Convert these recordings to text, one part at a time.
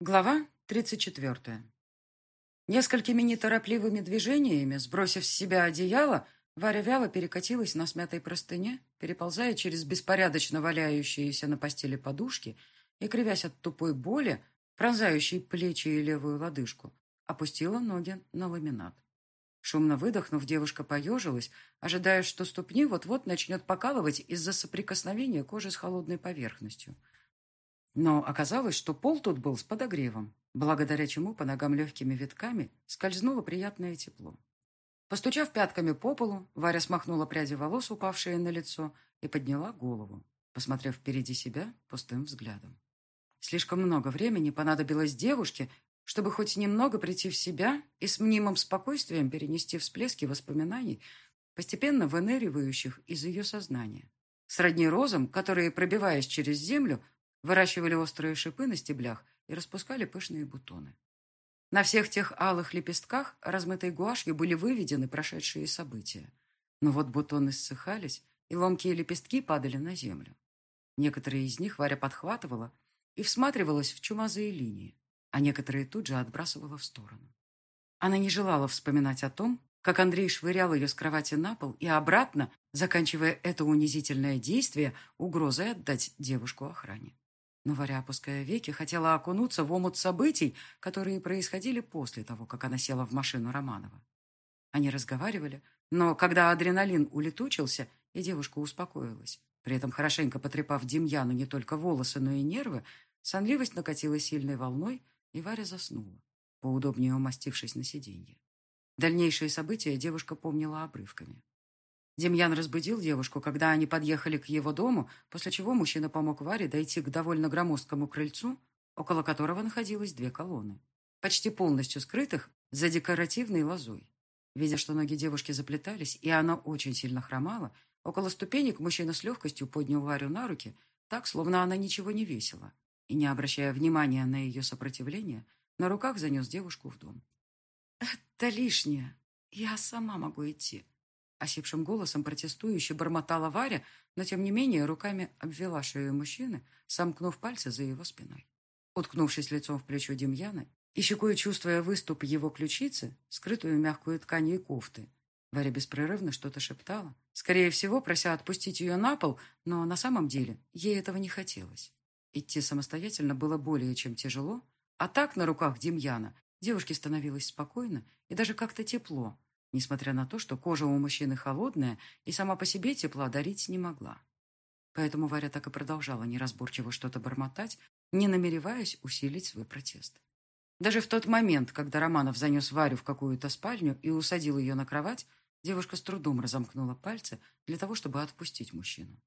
Глава 34. Несколькими неторопливыми движениями, сбросив с себя одеяло, Варя вяло перекатилась на смятой простыне, переползая через беспорядочно валяющиеся на постели подушки и, кривясь от тупой боли, пронзающей плечи и левую лодыжку, опустила ноги на ламинат. Шумно выдохнув, девушка поежилась, ожидая, что ступни вот-вот начнет покалывать из-за соприкосновения кожи с холодной поверхностью. Но оказалось, что пол тут был с подогревом, благодаря чему по ногам легкими витками скользнуло приятное тепло. Постучав пятками по полу, Варя смахнула пряди волос, упавшие на лицо, и подняла голову, посмотрев впереди себя пустым взглядом. Слишком много времени понадобилось девушке, чтобы хоть немного прийти в себя и с мнимым спокойствием перенести всплески воспоминаний, постепенно выныривающих из ее сознания. Сродни розам, которые, пробиваясь через землю, выращивали острые шипы на стеблях и распускали пышные бутоны. На всех тех алых лепестках размытой гуашью были выведены прошедшие события. Но вот бутоны ссыхались, и ломкие лепестки падали на землю. Некоторые из них Варя подхватывала и всматривалась в чумазые линии, а некоторые тут же отбрасывала в сторону. Она не желала вспоминать о том, как Андрей швырял ее с кровати на пол и обратно, заканчивая это унизительное действие угрозой отдать девушку охране. Но Варя, опуская веки, хотела окунуться в омут событий, которые происходили после того, как она села в машину Романова. Они разговаривали, но когда адреналин улетучился, и девушка успокоилась, при этом хорошенько потрепав Демьяну не только волосы, но и нервы, сонливость накатила сильной волной, и Варя заснула, поудобнее умастившись на сиденье. Дальнейшие события девушка помнила обрывками. Демьян разбудил девушку, когда они подъехали к его дому, после чего мужчина помог Варе дойти к довольно громоздкому крыльцу, около которого находилось две колонны, почти полностью скрытых за декоративной лозой. Видя, что ноги девушки заплетались, и она очень сильно хромала, около ступенек мужчина с легкостью поднял Варю на руки, так, словно она ничего не весила, и, не обращая внимания на ее сопротивление, на руках занес девушку в дом. «Это лишнее. Я сама могу идти», — осипшим голосом протестующе бормотала Варя, но, тем не менее, руками обвела шею мужчины, сомкнув пальцы за его спиной. Уткнувшись лицом в плечо Демьяна и щекой чувствуя выступ его ключицы, скрытую мягкую тканью кофты, Варя беспрерывно что-то шептала, скорее всего, прося отпустить ее на пол, но на самом деле ей этого не хотелось. Идти самостоятельно было более чем тяжело, а так на руках Демьяна девушке становилось спокойно и даже как-то тепло, несмотря на то, что кожа у мужчины холодная и сама по себе тепла дарить не могла. Поэтому Варя так и продолжала неразборчиво что-то бормотать, не намереваясь усилить свой протест. Даже в тот момент, когда Романов занес Варю в какую-то спальню и усадил ее на кровать, девушка с трудом разомкнула пальцы для того, чтобы отпустить мужчину.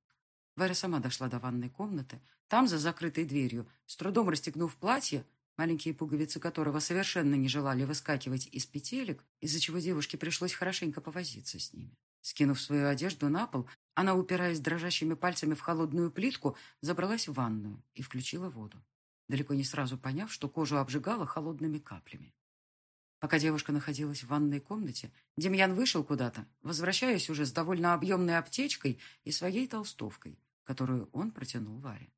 Варя сама дошла до ванной комнаты. Там, за закрытой дверью, с трудом расстегнув платье, маленькие пуговицы которого совершенно не желали выскакивать из петелек, из-за чего девушке пришлось хорошенько повозиться с ними. Скинув свою одежду на пол, она, упираясь дрожащими пальцами в холодную плитку, забралась в ванную и включила воду, далеко не сразу поняв, что кожу обжигала холодными каплями. Пока девушка находилась в ванной комнате, Демьян вышел куда-то, возвращаясь уже с довольно объемной аптечкой и своей толстовкой, которую он протянул Варе.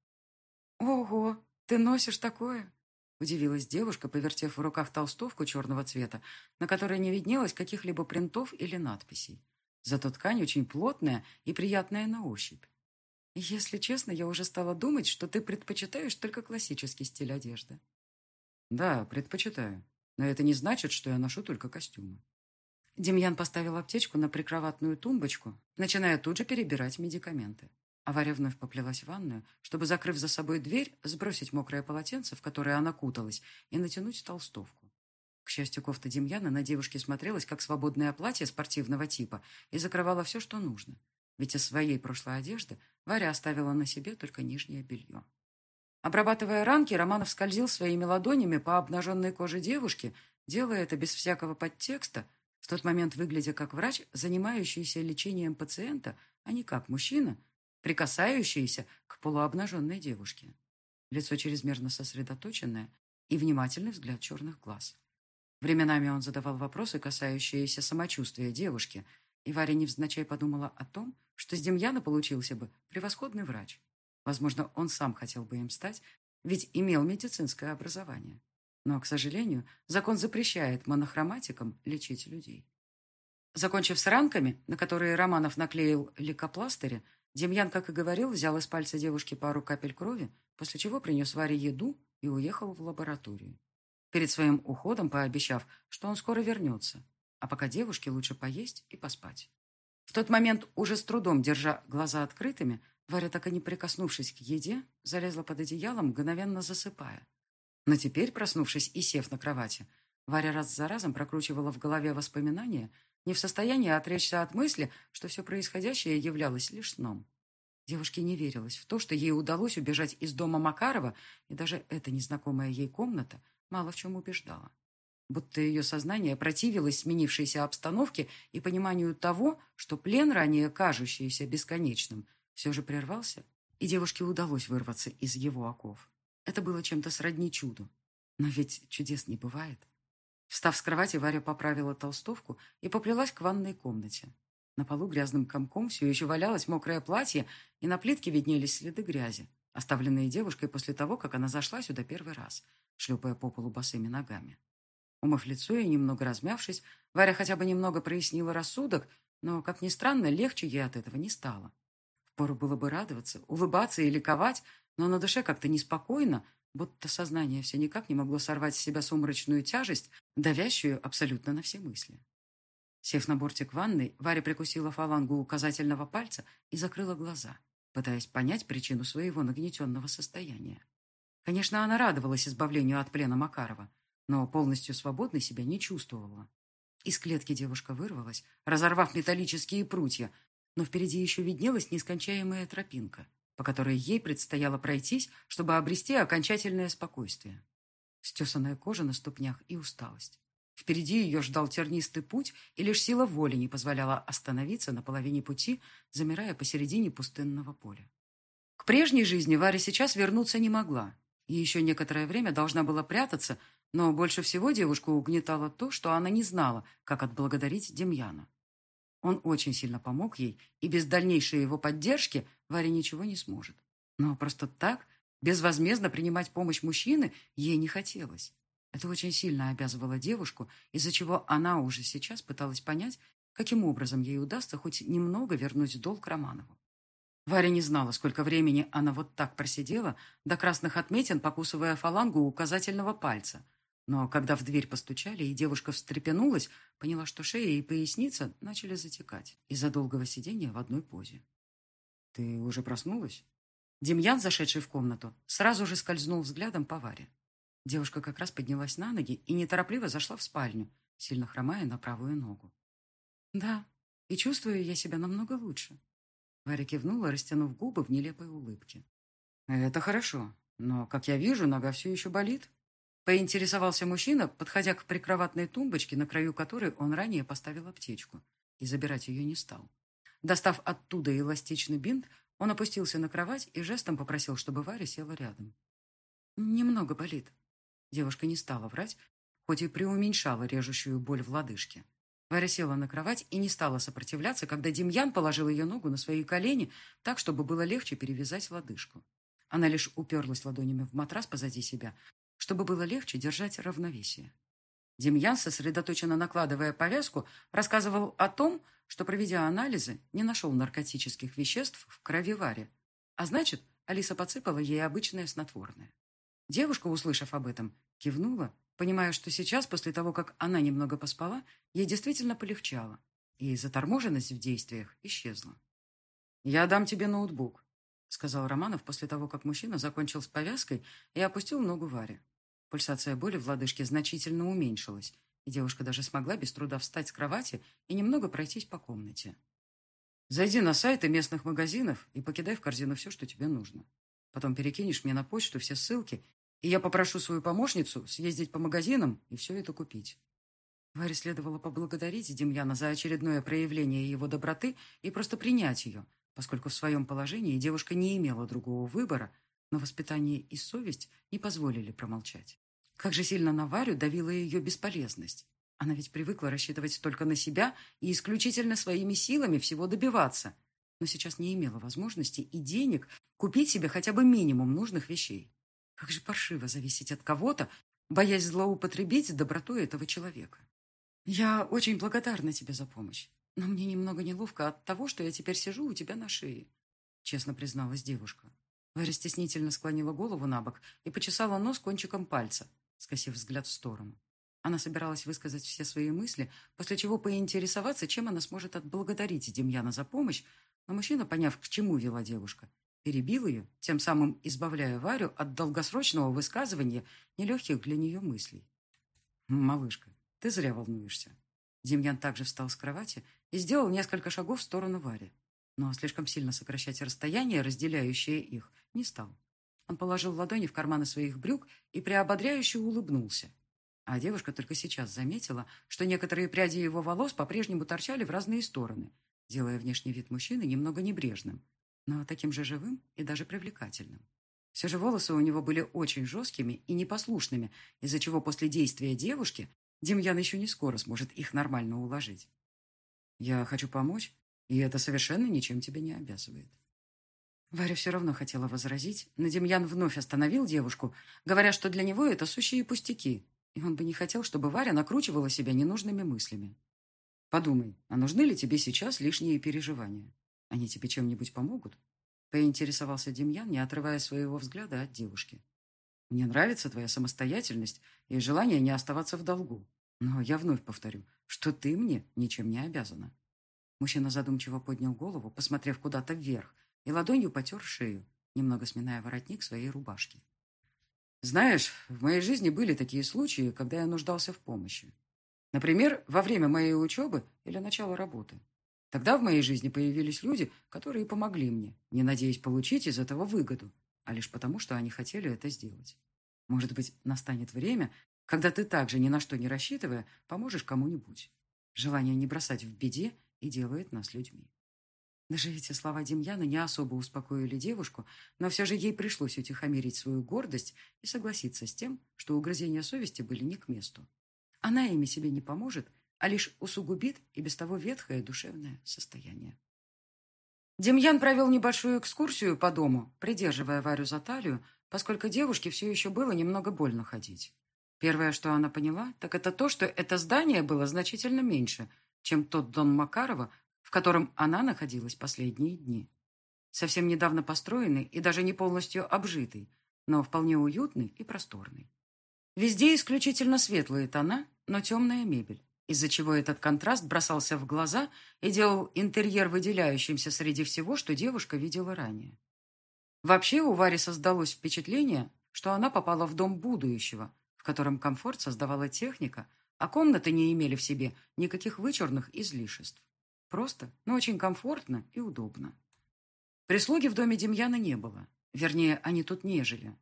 «Ого, ты носишь такое?» Удивилась девушка, повертев в руках толстовку черного цвета, на которой не виднелось каких-либо принтов или надписей. Зато ткань очень плотная и приятная на ощупь. Если честно, я уже стала думать, что ты предпочитаешь только классический стиль одежды. Да, предпочитаю. Но это не значит, что я ношу только костюмы. Демьян поставил аптечку на прикроватную тумбочку, начиная тут же перебирать медикаменты. Авария вновь поплелась в ванную, чтобы, закрыв за собой дверь, сбросить мокрое полотенце, в которое она куталась, и натянуть толстовку. К счастью, кофта Демьяна на девушке смотрелась, как свободное платье спортивного типа, и закрывала все, что нужно. Ведь из своей прошлой одежды Варя оставила на себе только нижнее белье. Обрабатывая ранки, Романов скользил своими ладонями по обнаженной коже девушки, делая это без всякого подтекста, в тот момент выглядя как врач, занимающийся лечением пациента, а не как мужчина – прикасающиеся к полуобнаженной девушке. Лицо чрезмерно сосредоточенное и внимательный взгляд черных глаз. Временами он задавал вопросы, касающиеся самочувствия девушки, и Варя невзначай подумала о том, что с Демьяна получился бы превосходный врач. Возможно, он сам хотел бы им стать, ведь имел медицинское образование. Но, к сожалению, закон запрещает монохроматикам лечить людей. Закончив с ранками, на которые Романов наклеил лейкопластыри, Демьян, как и говорил, взял из пальца девушки пару капель крови, после чего принес Варе еду и уехал в лабораторию. Перед своим уходом пообещав, что он скоро вернется, а пока девушке лучше поесть и поспать. В тот момент, уже с трудом держа глаза открытыми, Варя, так и не прикоснувшись к еде, залезла под одеялом, мгновенно засыпая. Но теперь, проснувшись и сев на кровати, Варя раз за разом прокручивала в голове воспоминания, не в состоянии отречься от мысли, что все происходящее являлось лишь сном. Девушке не верилось в то, что ей удалось убежать из дома Макарова, и даже эта незнакомая ей комната мало в чем убеждала будто ее сознание противилось сменившейся обстановке и пониманию того, что плен, ранее кажущийся бесконечным, все же прервался, и девушке удалось вырваться из его оков. Это было чем-то сродни чуду. Но ведь чудес не бывает. Встав с кровати, Варя поправила толстовку и поплелась к ванной комнате. На полу грязным комком все еще валялось мокрое платье, и на плитке виднелись следы грязи, оставленные девушкой после того, как она зашла сюда первый раз, шлепая по полу босыми ногами. Умыв лицо и немного размявшись, Варя хотя бы немного прояснила рассудок, но, как ни странно, легче ей от этого не стало. Впору было бы радоваться, улыбаться и ликовать, но на душе как-то неспокойно, будто сознание все никак не могло сорвать с себя сумрачную тяжесть, давящую абсолютно на все мысли. Сев на бортик ванной, Варя прикусила фалангу указательного пальца и закрыла глаза, пытаясь понять причину своего нагнетенного состояния. Конечно, она радовалась избавлению от плена Макарова, но полностью свободной себя не чувствовала. Из клетки девушка вырвалась, разорвав металлические прутья, но впереди еще виднелась нескончаемая тропинка, по которой ей предстояло пройтись, чтобы обрести окончательное спокойствие. Стесанная кожа на ступнях и усталость. Впереди ее ждал тернистый путь, и лишь сила воли не позволяла остановиться на половине пути, замирая посередине пустынного поля. К прежней жизни Варя сейчас вернуться не могла, и еще некоторое время должна была прятаться, но больше всего девушку угнетало то, что она не знала, как отблагодарить Демьяна. Он очень сильно помог ей, и без дальнейшей его поддержки Варя ничего не сможет. Но просто так, безвозмездно принимать помощь мужчины, ей не хотелось. Это очень сильно обязывало девушку, из-за чего она уже сейчас пыталась понять, каким образом ей удастся хоть немного вернуть долг Романову. Варя не знала, сколько времени она вот так просидела, до красных отметин покусывая фалангу указательного пальца – но когда в дверь постучали, и девушка встрепенулась, поняла, что шея и поясница начали затекать из-за долгого сидения в одной позе. «Ты уже проснулась?» Демьян, зашедший в комнату, сразу же скользнул взглядом по Варе. Девушка как раз поднялась на ноги и неторопливо зашла в спальню, сильно хромая на правую ногу. «Да, и чувствую я себя намного лучше». Варя кивнула, растянув губы в нелепой улыбке. «Это хорошо, но, как я вижу, нога все еще болит». Поинтересовался мужчина, подходя к прикроватной тумбочке, на краю которой он ранее поставил аптечку, и забирать ее не стал. Достав оттуда эластичный бинт, он опустился на кровать и жестом попросил, чтобы Варя села рядом. «Немного болит». Девушка не стала врать, хоть и преуменьшала режущую боль в лодыжке. Варя села на кровать и не стала сопротивляться, когда Демьян положил ее ногу на свои колени так, чтобы было легче перевязать лодыжку. Она лишь уперлась ладонями в матрас позади себя, чтобы было легче держать равновесие. Демьян, сосредоточенно накладывая повязку, рассказывал о том, что, проведя анализы, не нашел наркотических веществ в крови Варе. А значит, Алиса подсыпала ей обычное снотворное. Девушка, услышав об этом, кивнула, понимая, что сейчас, после того, как она немного поспала, ей действительно полегчало, и заторможенность в действиях исчезла. «Я дам тебе ноутбук», — сказал Романов после того, как мужчина закончил с повязкой и опустил ногу Варе. Пульсация боли в лодыжке значительно уменьшилась, и девушка даже смогла без труда встать с кровати и немного пройтись по комнате. «Зайди на сайты местных магазинов и покидай в корзину все, что тебе нужно. Потом перекинешь мне на почту все ссылки, и я попрошу свою помощницу съездить по магазинам и все это купить». Варе следовало поблагодарить Демьяна за очередное проявление его доброты и просто принять ее, поскольку в своем положении девушка не имела другого выбора, но воспитание и совесть не позволили промолчать. Как же сильно на Варю давила ее бесполезность. Она ведь привыкла рассчитывать только на себя и исключительно своими силами всего добиваться, но сейчас не имела возможности и денег купить себе хотя бы минимум нужных вещей. Как же паршиво зависеть от кого-то, боясь злоупотребить добротой этого человека. Я очень благодарна тебе за помощь, но мне немного неловко от того, что я теперь сижу у тебя на шее, честно призналась девушка. Варя стеснительно склонила голову на бок и почесала нос кончиком пальца, скосив взгляд в сторону. Она собиралась высказать все свои мысли, после чего поинтересоваться, чем она сможет отблагодарить Демьяна за помощь, но мужчина, поняв, к чему вела девушка, перебил ее, тем самым избавляя Варю от долгосрочного высказывания нелегких для нее мыслей. «Малышка, ты зря волнуешься». Демьян также встал с кровати и сделал несколько шагов в сторону Вари, но слишком сильно сокращать расстояние, разделяющее их, не стал. Он положил ладони в карманы своих брюк и приободряюще улыбнулся. А девушка только сейчас заметила, что некоторые пряди его волос по-прежнему торчали в разные стороны, делая внешний вид мужчины немного небрежным, но таким же живым и даже привлекательным. Все же волосы у него были очень жесткими и непослушными, из-за чего после действия девушки Демьян еще не скоро сможет их нормально уложить. «Я хочу помочь, и это совершенно ничем тебя не обязывает». Варя все равно хотела возразить, но Демьян вновь остановил девушку, говоря, что для него это сущие пустяки, и он бы не хотел, чтобы Варя накручивала себя ненужными мыслями. Подумай, а нужны ли тебе сейчас лишние переживания? Они тебе чем-нибудь помогут? Поинтересовался Демьян, не отрывая своего взгляда от девушки. Мне нравится твоя самостоятельность и желание не оставаться в долгу. Но я вновь повторю, что ты мне ничем не обязана. Мужчина задумчиво поднял голову, посмотрев куда-то вверх, и ладонью потер шею, немного сминая воротник своей рубашки. Знаешь, в моей жизни были такие случаи, когда я нуждался в помощи. Например, во время моей учебы или начала работы. Тогда в моей жизни появились люди, которые помогли мне, не надеясь получить из этого выгоду, а лишь потому, что они хотели это сделать. Может быть, настанет время, когда ты также, ни на что не рассчитывая, поможешь кому-нибудь. Желание не бросать в беде и делает нас людьми. Даже эти слова Демьяна не особо успокоили девушку, но все же ей пришлось утихомирить свою гордость и согласиться с тем, что угрызения совести были не к месту. Она ими себе не поможет, а лишь усугубит и без того ветхое душевное состояние. Демьян провел небольшую экскурсию по дому, придерживая Варю за талию, поскольку девушке все еще было немного больно ходить. Первое, что она поняла, так это то, что это здание было значительно меньше, чем тот дом Макарова, в котором она находилась последние дни. Совсем недавно построенный и даже не полностью обжитый, но вполне уютный и просторный. Везде исключительно светлые тона, но темная мебель, из-за чего этот контраст бросался в глаза и делал интерьер выделяющимся среди всего, что девушка видела ранее. Вообще у Вари создалось впечатление, что она попала в дом будущего, в котором комфорт создавала техника, а комнаты не имели в себе никаких вычурных излишеств. Просто, но очень комфортно и удобно. Прислуги в доме Демьяна не было. Вернее, они тут не жили.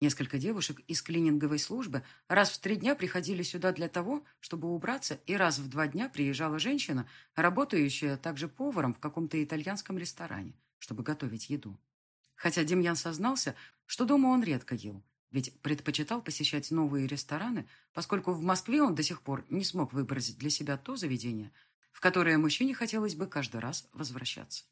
Несколько девушек из клининговой службы раз в три дня приходили сюда для того, чтобы убраться, и раз в два дня приезжала женщина, работающая также поваром в каком-то итальянском ресторане, чтобы готовить еду. Хотя Демьян сознался, что дома он редко ел, ведь предпочитал посещать новые рестораны, поскольку в Москве он до сих пор не смог выбрать для себя то заведение, в которое мужчине хотелось бы каждый раз возвращаться.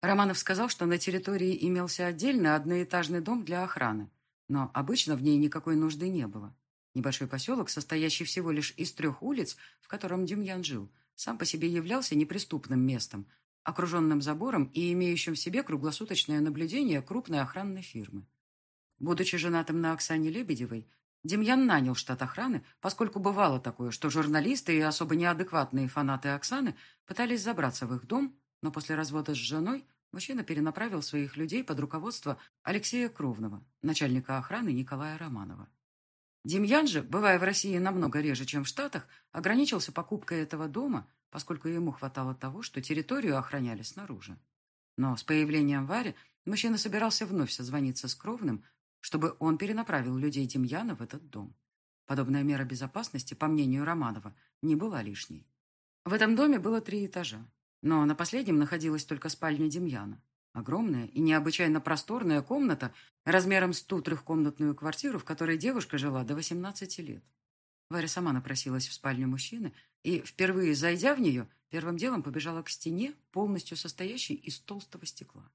Романов сказал, что на территории имелся отдельный одноэтажный дом для охраны, но обычно в ней никакой нужды не было. Небольшой поселок, состоящий всего лишь из трех улиц, в котором Демьян жил, сам по себе являлся неприступным местом, окруженным забором и имеющим в себе круглосуточное наблюдение крупной охранной фирмы. Будучи женатым на Оксане Лебедевой, Демьян нанял штат охраны, поскольку бывало такое, что журналисты и особо неадекватные фанаты Оксаны пытались забраться в их дом, но после развода с женой мужчина перенаправил своих людей под руководство Алексея Кровного, начальника охраны Николая Романова. Демьян же, бывая в России намного реже, чем в Штатах, ограничился покупкой этого дома, поскольку ему хватало того, что территорию охраняли снаружи. Но с появлением Вари мужчина собирался вновь созвониться с Кровным, чтобы он перенаправил людей Демьяна в этот дом. Подобная мера безопасности, по мнению Романова, не была лишней. В этом доме было три этажа, но на последнем находилась только спальня Демьяна. Огромная и необычайно просторная комната размером с ту трехкомнатную квартиру, в которой девушка жила до 18 лет. Варя сама напросилась в спальню мужчины и, впервые зайдя в нее, первым делом побежала к стене, полностью состоящей из толстого стекла.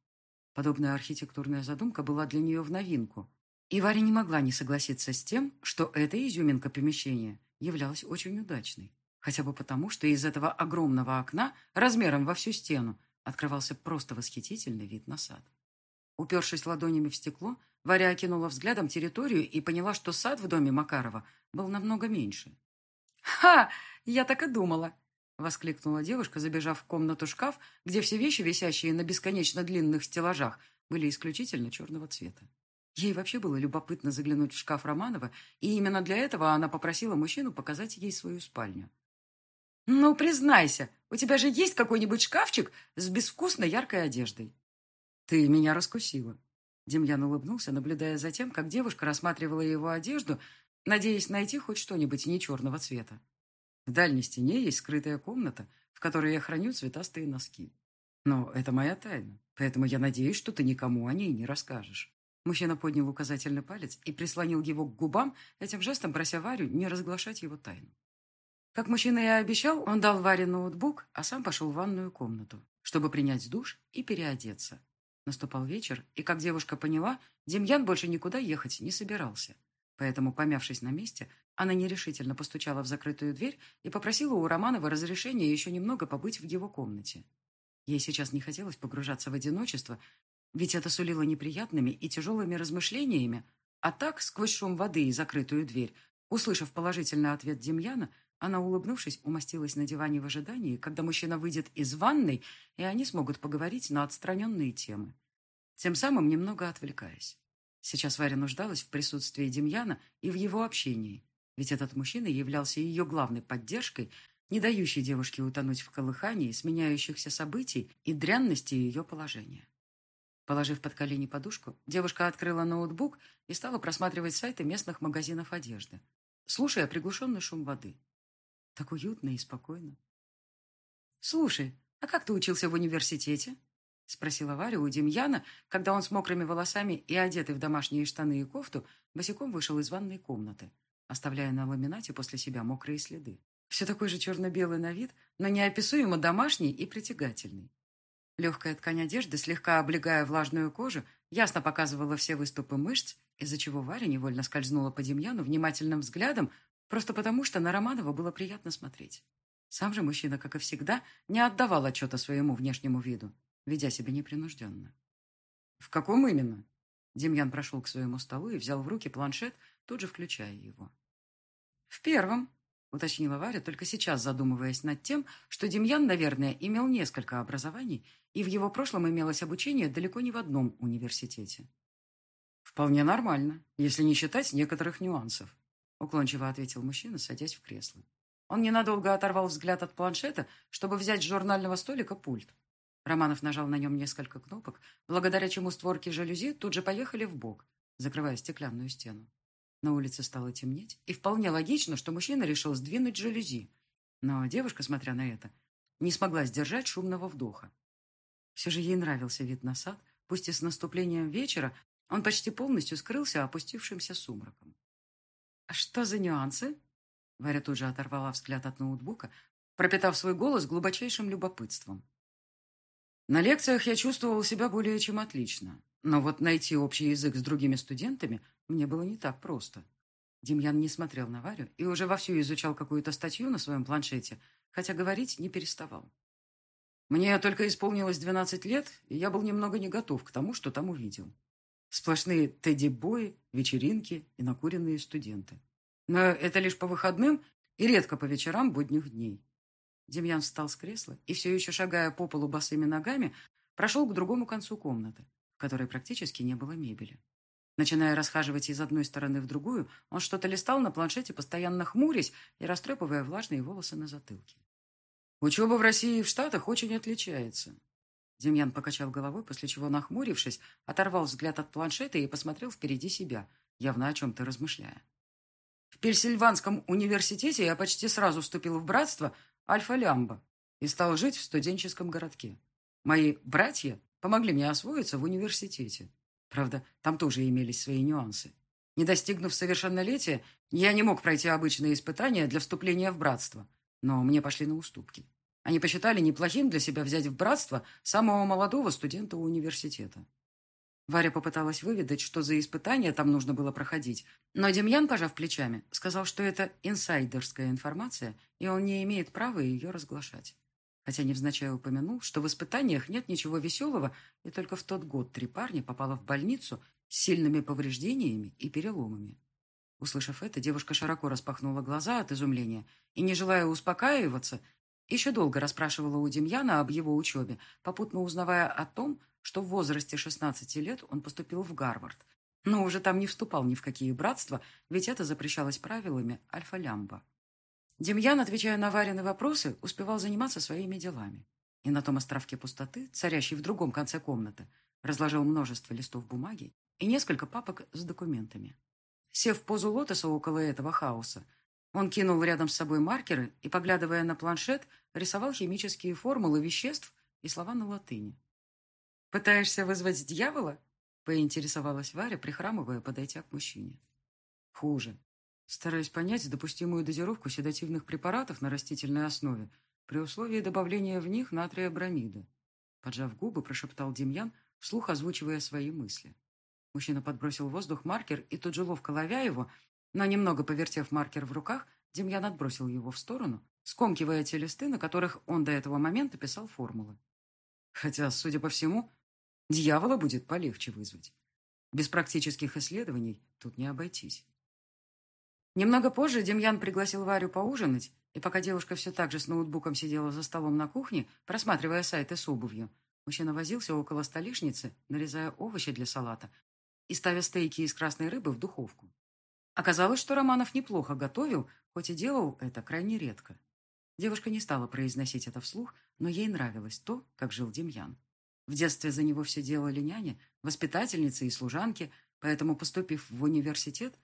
Подобная архитектурная задумка была для нее в новинку, И Варя не могла не согласиться с тем, что эта изюминка помещения являлась очень удачной. Хотя бы потому, что из этого огромного окна, размером во всю стену, открывался просто восхитительный вид на сад. Упершись ладонями в стекло, Варя окинула взглядом территорию и поняла, что сад в доме Макарова был намного меньше. «Ха! Я так и думала!» — воскликнула девушка, забежав в комнату-шкаф, где все вещи, висящие на бесконечно длинных стеллажах, были исключительно черного цвета. Ей вообще было любопытно заглянуть в шкаф Романова, и именно для этого она попросила мужчину показать ей свою спальню. «Ну, признайся, у тебя же есть какой-нибудь шкафчик с безвкусной яркой одеждой?» «Ты меня раскусила». Демьян улыбнулся, наблюдая за тем, как девушка рассматривала его одежду, надеясь найти хоть что-нибудь не черного цвета. В дальней стене есть скрытая комната, в которой я храню цветастые носки. Но это моя тайна, поэтому я надеюсь, что ты никому о ней не расскажешь. Мужчина поднял указательный палец и прислонил его к губам, этим жестом прося Варю не разглашать его тайну. Как мужчина и обещал, он дал Варе ноутбук, а сам пошел в ванную комнату, чтобы принять душ и переодеться. Наступал вечер, и, как девушка поняла, Демьян больше никуда ехать не собирался. Поэтому, помявшись на месте, она нерешительно постучала в закрытую дверь и попросила у Романова разрешения еще немного побыть в его комнате. Ей сейчас не хотелось погружаться в одиночество, ведь это сулило неприятными и тяжелыми размышлениями, а так, сквозь шум воды и закрытую дверь, услышав положительный ответ Демьяна, она, улыбнувшись, умостилась на диване в ожидании, когда мужчина выйдет из ванной, и они смогут поговорить на отстраненные темы. Тем самым немного отвлекаясь. Сейчас Варя нуждалась в присутствии Демьяна и в его общении, ведь этот мужчина являлся ее главной поддержкой, не дающей девушке утонуть в колыхании сменяющихся событий и дрянности ее положения. Положив под колени подушку, девушка открыла ноутбук и стала просматривать сайты местных магазинов одежды, слушая приглушенный шум воды. Так уютно и спокойно. «Слушай, а как ты учился в университете?» — спросила Варя у Демьяна, когда он с мокрыми волосами и одетый в домашние штаны и кофту босиком вышел из ванной комнаты, оставляя на ламинате после себя мокрые следы. Все такой же черно-белый на вид, но неописуемо домашний и притягательный. Легкая ткань одежды, слегка облегая влажную кожу, ясно показывала все выступы мышц, из-за чего Варя невольно скользнула по Демьяну внимательным взглядом, Просто потому, что на Романова было приятно смотреть. Сам же мужчина, как и всегда, не отдавал отчета своему внешнему виду, ведя себя непринужденно. «В каком именно?» Демьян прошел к своему столу и взял в руки планшет, тут же включая его. «В первом», — уточнила Варя, только сейчас задумываясь над тем, что Демьян, наверное, имел несколько образований, и в его прошлом имелось обучение далеко не в одном университете. «Вполне нормально, если не считать некоторых нюансов», уклончиво ответил мужчина, садясь в кресло. Он ненадолго оторвал взгляд от планшета, чтобы взять с журнального столика пульт. Романов нажал на нем несколько кнопок, благодаря чему створки жалюзи тут же поехали в бок, закрывая стеклянную стену. На улице стало темнеть, и вполне логично, что мужчина решил сдвинуть жалюзи. Но девушка, смотря на это, не смогла сдержать шумного вдоха. Все же ей нравился вид на сад, пусть и с наступлением вечера он почти полностью скрылся опустившимся сумраком. «А что за нюансы?» Варя тут же оторвала взгляд от ноутбука, пропитав свой голос глубочайшим любопытством. На лекциях я чувствовал себя более чем отлично, но вот найти общий язык с другими студентами мне было не так просто. Демьян не смотрел на Варю и уже вовсю изучал какую-то статью на своем планшете, хотя говорить не переставал. Мне только исполнилось 12 лет, и я был немного не готов к тому, что там увидел. Сплошные тедди-бои, вечеринки и накуренные студенты. Но это лишь по выходным и редко по вечерам будних дней. Демьян встал с кресла и, все еще шагая по полу босыми ногами, прошел к другому концу комнаты, в которой практически не было мебели. Начиная расхаживать из одной стороны в другую, он что-то листал на планшете, постоянно хмурясь и растрепывая влажные волосы на затылке. Учеба в России и в Штатах очень отличается. Демьян покачал головой, после чего, нахмурившись, оторвал взгляд от планшета и посмотрел впереди себя, явно о чем-то размышляя. В Пельсильванском университете я почти сразу вступил в братство Альфа-Лямба и стал жить в студенческом городке. Мои братья помогли мне освоиться в университете. Правда, там тоже имелись свои нюансы. Не достигнув совершеннолетия, я не мог пройти обычные испытания для вступления в братство, но мне пошли на уступки. Они посчитали неплохим для себя взять в братство самого молодого студента университета. Варя попыталась выведать, что за испытание там нужно было проходить, но Демьян, пожав плечами, сказал, что это инсайдерская информация, и он не имеет права ее разглашать. Хотя невзначай упомянул, что в испытаниях нет ничего веселого, и только в тот год три парня попало в больницу с сильными повреждениями и переломами. Услышав это, девушка широко распахнула глаза от изумления и, не желая успокаиваться, еще долго расспрашивала у Демьяна об его учебе, попутно узнавая о том, что в возрасте 16 лет он поступил в Гарвард, но уже там не вступал ни в какие братства, ведь это запрещалось правилами Альфа-Лямба. Демьян, отвечая на Варины вопросы, успевал заниматься своими делами. И на том островке пустоты, царящей в другом конце комнаты, разложил множество листов бумаги и несколько папок с документами. Сев в позу лотоса около этого хаоса, он кинул рядом с собой маркеры и, поглядывая на планшет, рисовал химические формулы веществ и слова на латыни. «Пытаешься вызвать дьявола?» — поинтересовалась Варя, прихрамывая, подойти к мужчине. «Хуже. Стараюсь понять допустимую дозировку седативных препаратов на растительной основе при условии добавления в них натрия бромида». Поджав губы, прошептал Демьян, вслух озвучивая свои мысли. Мужчина подбросил в воздух маркер и тут же ловко ловя его, но немного повертев маркер в руках, Демьян отбросил его в сторону, скомкивая те листы, на которых он до этого момента писал формулы. Хотя, судя по всему, Дьявола будет полегче вызвать. Без практических исследований тут не обойтись. Немного позже Демьян пригласил Варю поужинать, и пока девушка все так же с ноутбуком сидела за столом на кухне, просматривая сайты с обувью, мужчина возился около столешницы, нарезая овощи для салата и ставя стейки из красной рыбы в духовку. Оказалось, что Романов неплохо готовил, хоть и делал это крайне редко. Девушка не стала произносить это вслух, но ей нравилось то, как жил Демьян. В детстве за него все делали няни, воспитательницы и служанки, поэтому, поступив в университет,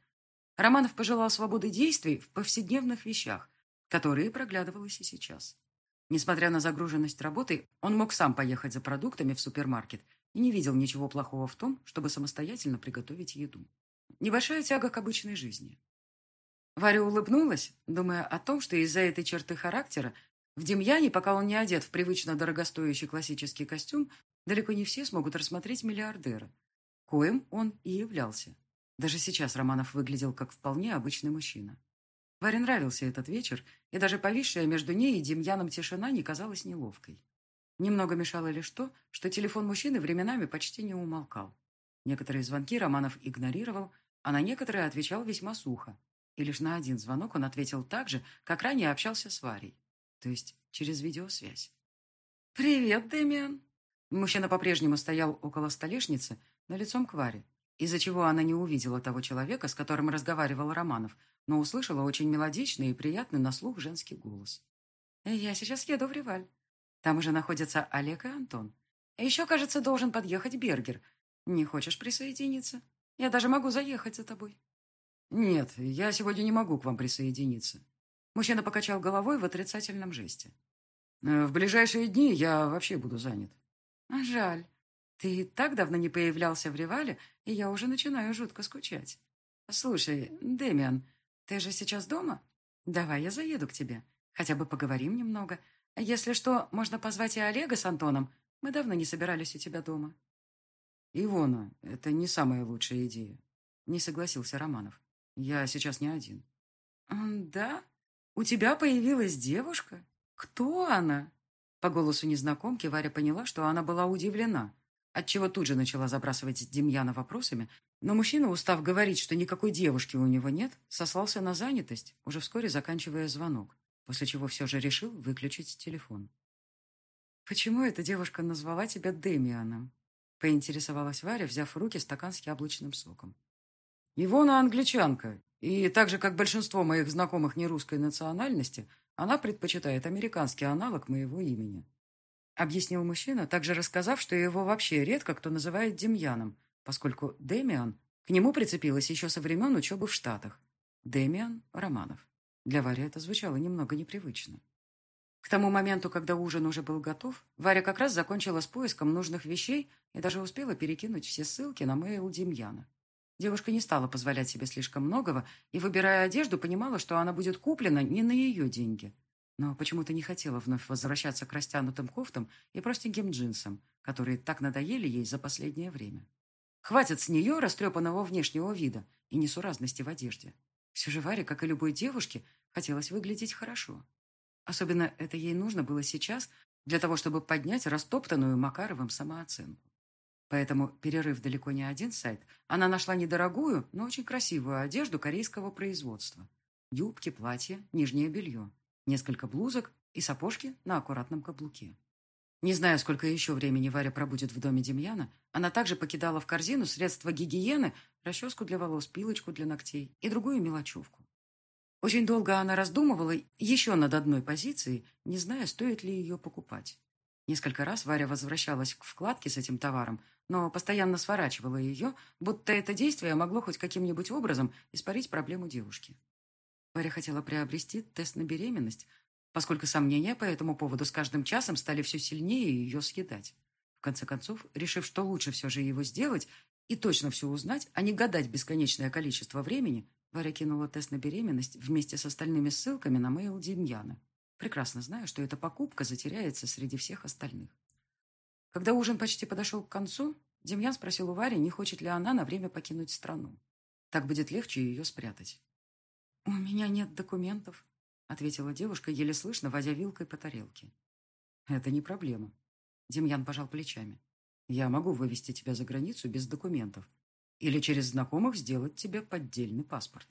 Романов пожелал свободы действий в повседневных вещах, которые проглядывалось и сейчас. Несмотря на загруженность работы, он мог сам поехать за продуктами в супермаркет и не видел ничего плохого в том, чтобы самостоятельно приготовить еду. Небольшая тяга к обычной жизни. Варя улыбнулась, думая о том, что из-за этой черты характера в Демьяне, пока он не одет в привычно дорогостоящий классический костюм, далеко не все смогут рассмотреть миллиардера, коим он и являлся. Даже сейчас Романов выглядел как вполне обычный мужчина. Варе нравился этот вечер, и даже повисшая между ней и Демьяном тишина не казалась неловкой. Немного мешало лишь то, что телефон мужчины временами почти не умолкал. Некоторые звонки Романов игнорировал, а на некоторые отвечал весьма сухо. И лишь на один звонок он ответил так же, как ранее общался с Варей. То есть через видеосвязь. «Привет, Дэмиан!» Мужчина по-прежнему стоял около столешницы, но лицом к Варе, из-за чего она не увидела того человека, с которым разговаривал Романов, но услышала очень мелодичный и приятный на слух женский голос. «Я сейчас еду в Реваль. Там уже находятся Олег и Антон. Еще, кажется, должен подъехать Бергер. Не хочешь присоединиться? Я даже могу заехать за тобой». «Нет, я сегодня не могу к вам присоединиться». Мужчина покачал головой в отрицательном жесте. «В ближайшие дни я вообще буду занят. Жаль. Ты так давно не появлялся в Ревале, и я уже начинаю жутко скучать. Слушай, Дэмиан, ты же сейчас дома? Давай я заеду к тебе. Хотя бы поговорим немного. Если что, можно позвать и Олега с Антоном. Мы давно не собирались у тебя дома. Ивона, это не самая лучшая идея. Не согласился Романов. Я сейчас не один. Да? У тебя появилась девушка? Кто она? По голосу незнакомки Варя поняла, что она была удивлена, отчего тут же начала забрасывать Демьяна вопросами, но мужчина, устав говорить, что никакой девушки у него нет, сослался на занятость, уже вскоре заканчивая звонок, после чего все же решил выключить телефон. «Почему эта девушка назвала тебя Демианом?» поинтересовалась Варя, взяв в руки стакан с яблочным соком. «Ивона англичанка, и так же, как большинство моих знакомых нерусской национальности – она предпочитает американский аналог моего имени. Объяснил мужчина, также рассказав, что его вообще редко кто называет Демьяном, поскольку Демиан к нему прицепилась еще со времен учебы в Штатах. Демиан Романов. Для Вари это звучало немного непривычно. К тому моменту, когда ужин уже был готов, Варя как раз закончила с поиском нужных вещей и даже успела перекинуть все ссылки на мейл Демьяна. Девушка не стала позволять себе слишком многого и, выбирая одежду, понимала, что она будет куплена не на ее деньги. Но почему-то не хотела вновь возвращаться к растянутым кофтам и простеньким джинсам, которые так надоели ей за последнее время. Хватит с нее растрепанного внешнего вида и несуразности в одежде. Все же Варе, как и любой девушке, хотелось выглядеть хорошо. Особенно это ей нужно было сейчас для того, чтобы поднять растоптанную Макаровым самооценку. Поэтому, перерыв далеко не один сайт, она нашла недорогую, но очень красивую одежду корейского производства. Юбки, платья, нижнее белье, несколько блузок и сапожки на аккуратном каблуке. Не зная, сколько еще времени Варя пробудет в доме Демьяна, она также покидала в корзину средства гигиены, расческу для волос, пилочку для ногтей и другую мелочевку. Очень долго она раздумывала еще над одной позицией, не зная, стоит ли ее покупать. Несколько раз Варя возвращалась к вкладке с этим товаром, но постоянно сворачивала ее, будто это действие могло хоть каким-нибудь образом испарить проблему девушки. Варя хотела приобрести тест на беременность, поскольку сомнения по этому поводу с каждым часом стали все сильнее ее съедать. В конце концов, решив, что лучше все же его сделать и точно все узнать, а не гадать бесконечное количество времени, Варя кинула тест на беременность вместе с остальными ссылками на мейл Демьяна, прекрасно зная, что эта покупка затеряется среди всех остальных. Когда ужин почти подошел к концу, Демьян спросил у Вари, не хочет ли она на время покинуть страну. Так будет легче ее спрятать. «У меня нет документов», — ответила девушка, еле слышно, водя вилкой по тарелке. «Это не проблема», — Демьян пожал плечами. «Я могу вывести тебя за границу без документов или через знакомых сделать тебе поддельный паспорт».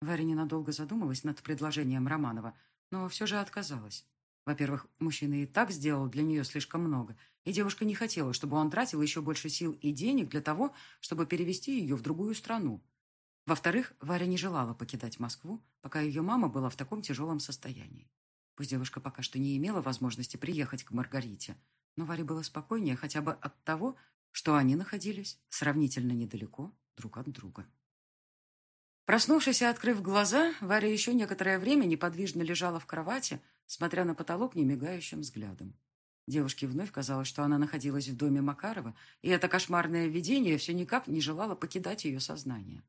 Варя ненадолго задумалась над предложением Романова, но все же отказалась. Во-первых, мужчина и так сделал для нее слишком много, и девушка не хотела, чтобы он тратил еще больше сил и денег для того, чтобы перевести ее в другую страну. Во-вторых, Варя не желала покидать Москву, пока ее мама была в таком тяжелом состоянии. Пусть девушка пока что не имела возможности приехать к Маргарите, но Варе было спокойнее хотя бы от того, что они находились сравнительно недалеко друг от друга. Проснувшись и открыв глаза, Варя еще некоторое время неподвижно лежала в кровати, смотря на потолок немигающим взглядом. Девушке вновь казалось, что она находилась в доме Макарова, и это кошмарное видение все никак не желало покидать ее сознание.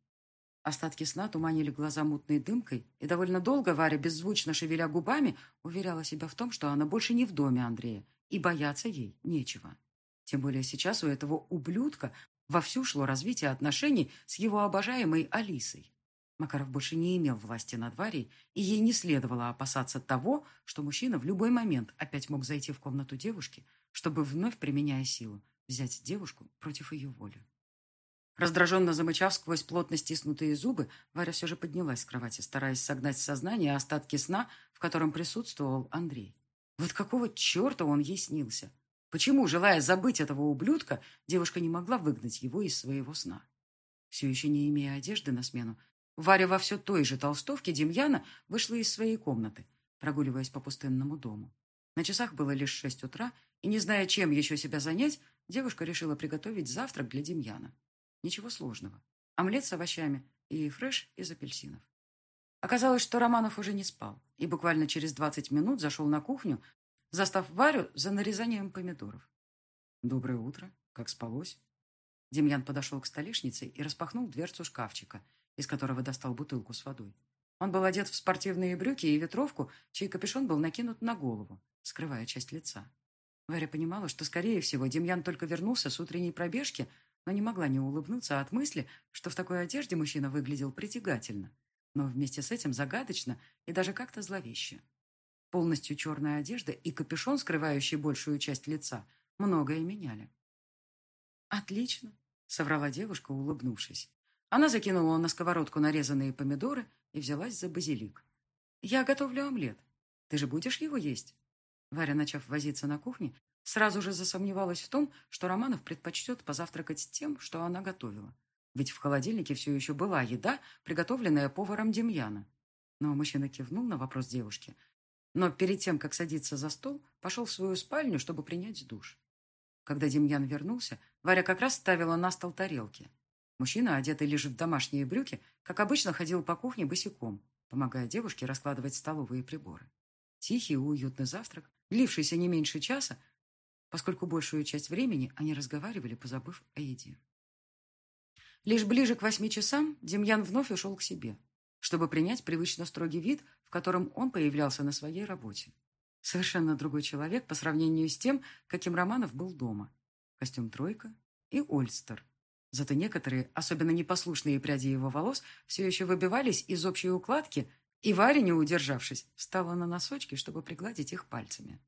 Остатки сна туманили глаза мутной дымкой, и довольно долго Варя, беззвучно шевеля губами, уверяла себя в том, что она больше не в доме Андрея, и бояться ей нечего. Тем более сейчас у этого ублюдка вовсю шло развитие отношений с его обожаемой Алисой. Макаров больше не имел власти над Варей, и ей не следовало опасаться того, что мужчина в любой момент опять мог зайти в комнату девушки, чтобы, вновь применяя силу, взять девушку против ее воли. Раздраженно замычав сквозь плотно стиснутые зубы, Варя все же поднялась с кровати, стараясь согнать в сознание остатки сна, в котором присутствовал Андрей. Вот какого черта он ей снился? Почему, желая забыть этого ублюдка, девушка не могла выгнать его из своего сна? Все еще не имея одежды на смену, Варя во все той же толстовке Демьяна вышла из своей комнаты, прогуливаясь по пустынному дому. На часах было лишь шесть утра, и, не зная, чем еще себя занять, девушка решила приготовить завтрак для Демьяна. Ничего сложного. Омлет с овощами и фреш из апельсинов. Оказалось, что Романов уже не спал, и буквально через двадцать минут зашел на кухню, застав Варю за нарезанием помидоров. «Доброе утро. Как спалось?» Демьян подошел к столешнице и распахнул дверцу шкафчика – из которого достал бутылку с водой. Он был одет в спортивные брюки и ветровку, чей капюшон был накинут на голову, скрывая часть лица. Варя понимала, что, скорее всего, Демьян только вернулся с утренней пробежки, но не могла не улыбнуться от мысли, что в такой одежде мужчина выглядел притягательно, но вместе с этим загадочно и даже как-то зловеще. Полностью черная одежда и капюшон, скрывающий большую часть лица, многое меняли. «Отлично», — соврала девушка, улыбнувшись. Она закинула на сковородку нарезанные помидоры и взялась за базилик. «Я готовлю омлет. Ты же будешь его есть?» Варя, начав возиться на кухне, сразу же засомневалась в том, что Романов предпочтет позавтракать тем, что она готовила. Ведь в холодильнике все еще была еда, приготовленная поваром Демьяна. Но мужчина кивнул на вопрос девушки. Но перед тем, как садиться за стол, пошел в свою спальню, чтобы принять душ. Когда Демьян вернулся, Варя как раз ставила на стол тарелки. Мужчина, одетый лишь в домашние брюки, как обычно ходил по кухне босиком, помогая девушке раскладывать столовые приборы. Тихий и уютный завтрак, длившийся не меньше часа, поскольку большую часть времени они разговаривали, позабыв о еде. Лишь ближе к восьми часам Демьян вновь ушел к себе, чтобы принять привычно строгий вид, в котором он появлялся на своей работе. Совершенно другой человек по сравнению с тем, каким Романов был дома. Костюм «тройка» и «Ольстер», Зато некоторые, особенно непослушные пряди его волос, все еще выбивались из общей укладки, и Варя, не удержавшись, встала на носочки, чтобы пригладить их пальцами.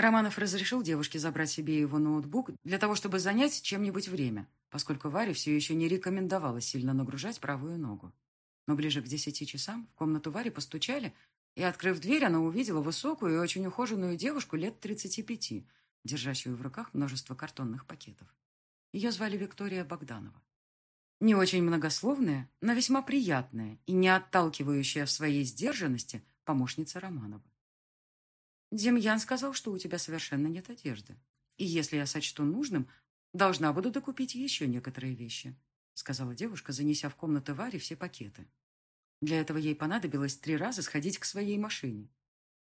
Романов разрешил девушке забрать себе его ноутбук для того, чтобы занять чем-нибудь время, поскольку Варе все еще не рекомендовала сильно нагружать правую ногу. Но ближе к десяти часам в комнату Вари постучали, и, открыв дверь, она увидела высокую и очень ухоженную девушку лет тридцати пяти, держащую в руках множество картонных пакетов. Ее звали Виктория Богданова. Не очень многословная, но весьма приятная и не отталкивающая в своей сдержанности помощница Романова. «Демьян сказал, что у тебя совершенно нет одежды. И если я сочту нужным, должна буду докупить еще некоторые вещи», сказала девушка, занеся в комнату Варе все пакеты. Для этого ей понадобилось три раза сходить к своей машине.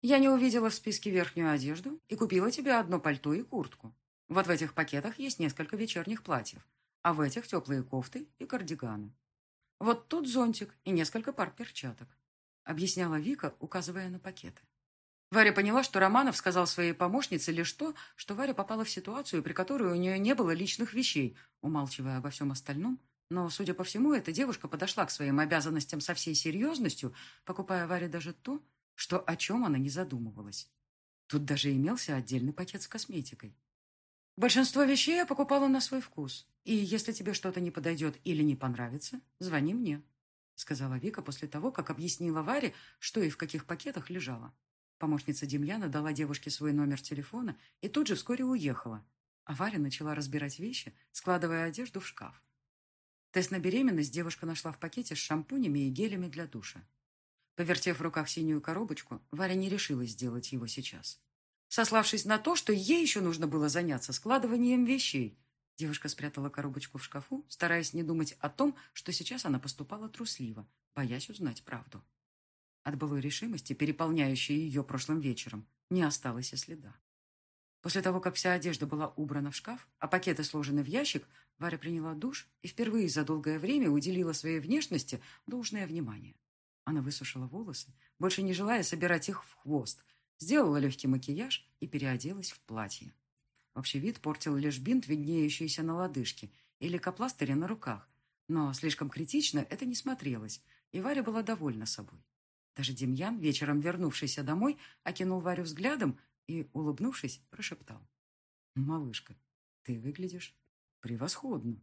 «Я не увидела в списке верхнюю одежду и купила тебе одно пальто и куртку. Вот в этих пакетах есть несколько вечерних платьев, а в этих теплые кофты и кардиганы. Вот тут зонтик и несколько пар перчаток», объясняла Вика, указывая на пакеты. Варя поняла, что Романов сказал своей помощнице лишь то, что Варя попала в ситуацию, при которой у нее не было личных вещей, умалчивая обо всем остальном. Но, судя по всему, эта девушка подошла к своим обязанностям со всей серьезностью, покупая Варе даже то, что о чем она не задумывалась. Тут даже имелся отдельный пакет с косметикой. Большинство вещей я покупала на свой вкус. И если тебе что-то не подойдет или не понравится, звони мне», — сказала Вика после того, как объяснила Варе, что и в каких пакетах лежало. Помощница Демьяна дала девушке свой номер телефона и тут же вскоре уехала, а Варя начала разбирать вещи, складывая одежду в шкаф. Тест на беременность девушка нашла в пакете с шампунями и гелями для душа. Повертев в руках синюю коробочку, Варя не решилась сделать его сейчас сославшись на то, что ей еще нужно было заняться складыванием вещей. Девушка спрятала коробочку в шкафу, стараясь не думать о том, что сейчас она поступала трусливо, боясь узнать правду. От былой решимости, переполняющей ее прошлым вечером, не осталось и следа. После того, как вся одежда была убрана в шкаф, а пакеты сложены в ящик, Варя приняла душ и впервые за долгое время уделила своей внешности должное внимание. Она высушила волосы, больше не желая собирать их в хвост, сделала легкий макияж и переоделась в платье. Общий вид портил лишь бинт, виднеющийся на лодыжке, и лейкопластыря на руках, но слишком критично это не смотрелось, и Варя была довольна собой. Даже Демьян, вечером вернувшийся домой, окинул Варю взглядом и, улыбнувшись, прошептал. «Малышка, ты выглядишь превосходно».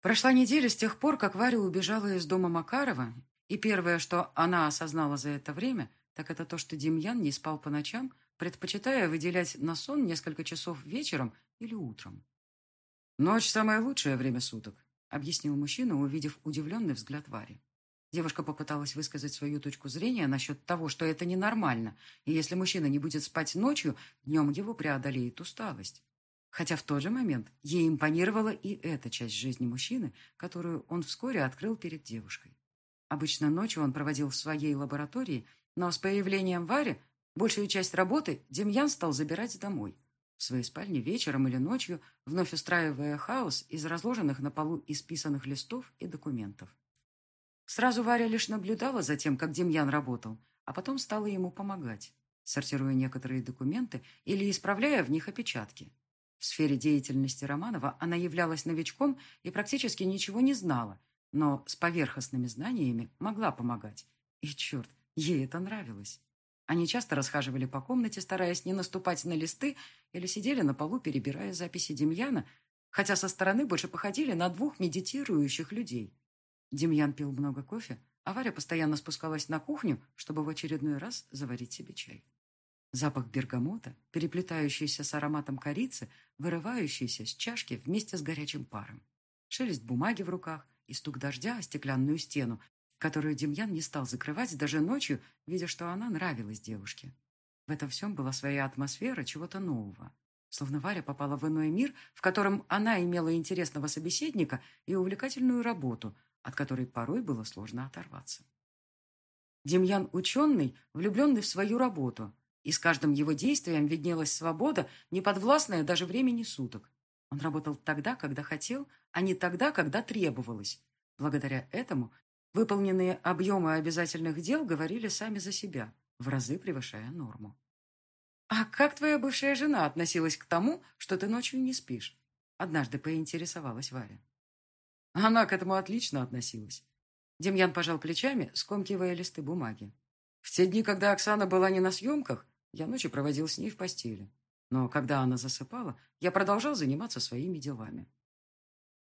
Прошла неделя с тех пор, как Варя убежала из дома Макарова, и первое, что она осознала за это время – так это то, что Демьян не спал по ночам, предпочитая выделять на сон несколько часов вечером или утром. «Ночь – самое лучшее время суток», – объяснил мужчина, увидев удивленный взгляд Вари. Девушка попыталась высказать свою точку зрения насчет того, что это ненормально, и если мужчина не будет спать ночью, днем его преодолеет усталость. Хотя в тот же момент ей импонировала и эта часть жизни мужчины, которую он вскоре открыл перед девушкой. Обычно ночью он проводил в своей лаборатории – но с появлением Вари большую часть работы Демьян стал забирать домой. В своей спальне вечером или ночью, вновь устраивая хаос из разложенных на полу исписанных листов и документов. Сразу Варя лишь наблюдала за тем, как Демьян работал, а потом стала ему помогать, сортируя некоторые документы или исправляя в них опечатки. В сфере деятельности Романова она являлась новичком и практически ничего не знала, но с поверхностными знаниями могла помогать. И черт, Ей это нравилось. Они часто расхаживали по комнате, стараясь не наступать на листы, или сидели на полу, перебирая записи Демьяна, хотя со стороны больше походили на двух медитирующих людей. Демьян пил много кофе, а Варя постоянно спускалась на кухню, чтобы в очередной раз заварить себе чай. Запах бергамота, переплетающийся с ароматом корицы, вырывающийся с чашки вместе с горячим паром. Шелест бумаги в руках и стук дождя о стеклянную стену, которую Демьян не стал закрывать даже ночью, видя, что она нравилась девушке. В этом всем была своя атмосфера чего-то нового. Словно Варя попала в иной мир, в котором она имела интересного собеседника и увлекательную работу, от которой порой было сложно оторваться. Демьян ученый, влюбленный в свою работу, и с каждым его действием виднелась свобода, неподвластная даже времени суток. Он работал тогда, когда хотел, а не тогда, когда требовалось. Благодаря этому Выполненные объемы обязательных дел говорили сами за себя, в разы превышая норму. «А как твоя бывшая жена относилась к тому, что ты ночью не спишь?» Однажды поинтересовалась Варя. Она к этому отлично относилась. Демьян пожал плечами, скомкивая листы бумаги. В те дни, когда Оксана была не на съемках, я ночи проводил с ней в постели. Но когда она засыпала, я продолжал заниматься своими делами.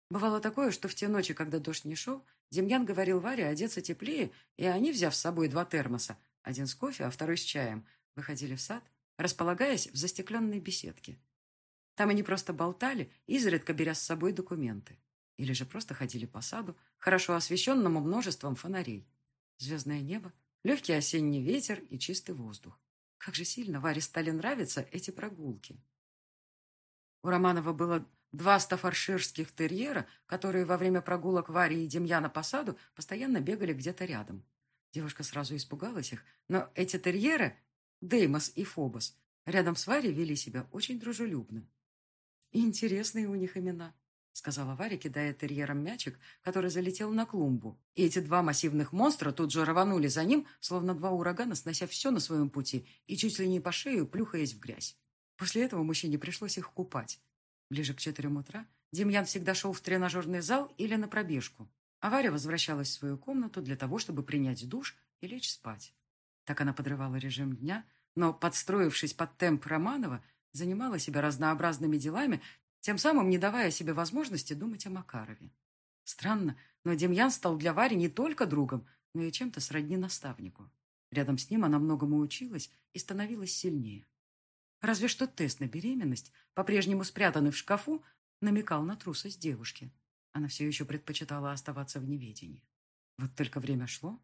Бывало такое, что в те ночи, когда дождь не шел, Демьян говорил Варе одеться теплее, и они, взяв с собой два термоса, один с кофе, а второй с чаем, выходили в сад, располагаясь в застекленной беседке. Там они просто болтали, изредка беря с собой документы. Или же просто ходили по саду, хорошо освещенному множеством фонарей. Звездное небо, легкий осенний ветер и чистый воздух. Как же сильно Варе стали нравиться эти прогулки. У Романова было два стафарширских терьера, которые во время прогулок Вари и Демьяна по саду постоянно бегали где-то рядом. Девушка сразу испугалась их, но эти терьеры, Деймос и Фобос, рядом с Варей вели себя очень дружелюбно. И интересные у них имена, сказала Варя, кидая терьером мячик, который залетел на клумбу. И эти два массивных монстра тут же рванули за ним, словно два урагана, снося все на своем пути и чуть ли не по шею плюхаясь в грязь. После этого мужчине пришлось их купать. Ближе к четырем утра Демьян всегда шел в тренажерный зал или на пробежку, а Варя возвращалась в свою комнату для того, чтобы принять душ и лечь спать. Так она подрывала режим дня, но, подстроившись под темп Романова, занимала себя разнообразными делами, тем самым не давая себе возможности думать о Макарове. Странно, но Демьян стал для Вари не только другом, но и чем-то сродни наставнику. Рядом с ним она многому училась и становилась сильнее. Разве что тест на беременность, по-прежнему спрятанный в шкафу, намекал на трусость девушки. Она все еще предпочитала оставаться в неведении. Вот только время шло,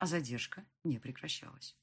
а задержка не прекращалась.